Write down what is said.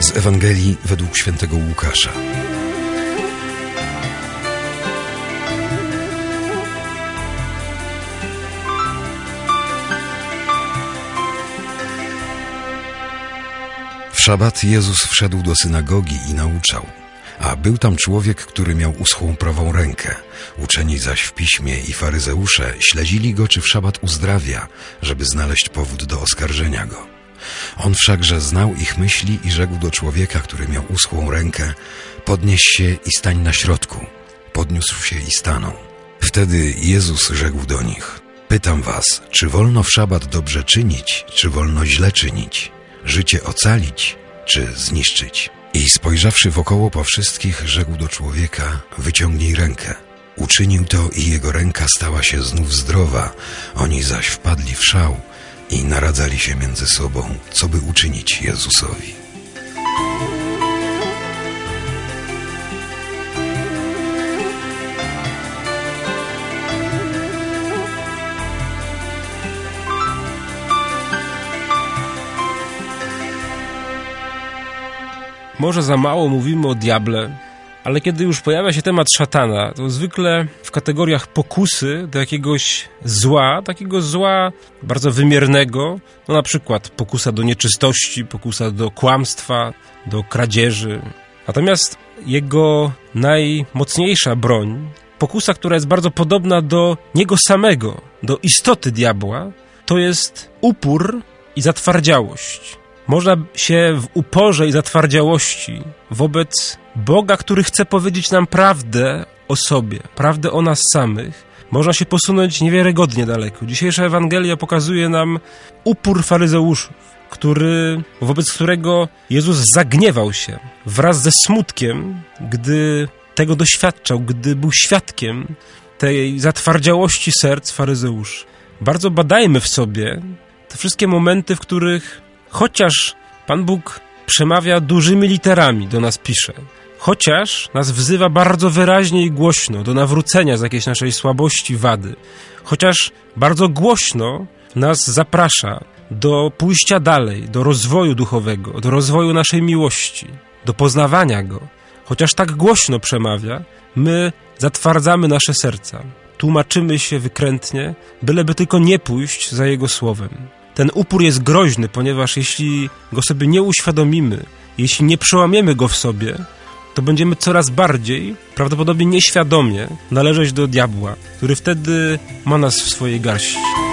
z Ewangelii według świętego Łukasza. W szabat Jezus wszedł do synagogi i nauczał. A był tam człowiek, który miał uschłą prawą rękę. Uczeni zaś w piśmie i faryzeusze śledzili go, czy w szabat uzdrawia, żeby znaleźć powód do oskarżenia go. On wszakże znał ich myśli i rzekł do człowieka, który miał uschłą rękę, podnieś się i stań na środku. Podniósł się i stanął. Wtedy Jezus rzekł do nich, pytam was, czy wolno w szabat dobrze czynić, czy wolno źle czynić, życie ocalić, czy zniszczyć? I spojrzawszy wokoło po wszystkich, rzekł do człowieka, wyciągnij rękę. Uczynił to i jego ręka stała się znów zdrowa, oni zaś wpadli w szał i naradzali się między sobą, co by uczynić Jezusowi. Może za mało mówimy o diable, ale kiedy już pojawia się temat szatana, to zwykle w kategoriach pokusy do jakiegoś zła, takiego zła bardzo wymiernego, no na przykład pokusa do nieczystości, pokusa do kłamstwa, do kradzieży. Natomiast jego najmocniejsza broń, pokusa, która jest bardzo podobna do niego samego, do istoty diabła, to jest upór i zatwardziałość. Można się w uporze i zatwardziałości wobec Boga, który chce powiedzieć nam prawdę o sobie, prawdę o nas samych, można się posunąć niewiarygodnie daleko. Dzisiejsza Ewangelia pokazuje nam upór faryzeuszów, który, wobec którego Jezus zagniewał się wraz ze smutkiem, gdy tego doświadczał, gdy był świadkiem tej zatwardziałości serc faryzeuszy. Bardzo badajmy w sobie te wszystkie momenty, w których chociaż Pan Bóg przemawia dużymi literami, do nas pisze, chociaż nas wzywa bardzo wyraźnie i głośno do nawrócenia z jakiejś naszej słabości, wady, chociaż bardzo głośno nas zaprasza do pójścia dalej, do rozwoju duchowego, do rozwoju naszej miłości, do poznawania Go, chociaż tak głośno przemawia, my zatwardzamy nasze serca, tłumaczymy się wykrętnie, byleby tylko nie pójść za Jego słowem. Ten upór jest groźny, ponieważ jeśli go sobie nie uświadomimy, jeśli nie przełamiemy go w sobie, to będziemy coraz bardziej, prawdopodobnie nieświadomie, należeć do diabła, który wtedy ma nas w swojej garści.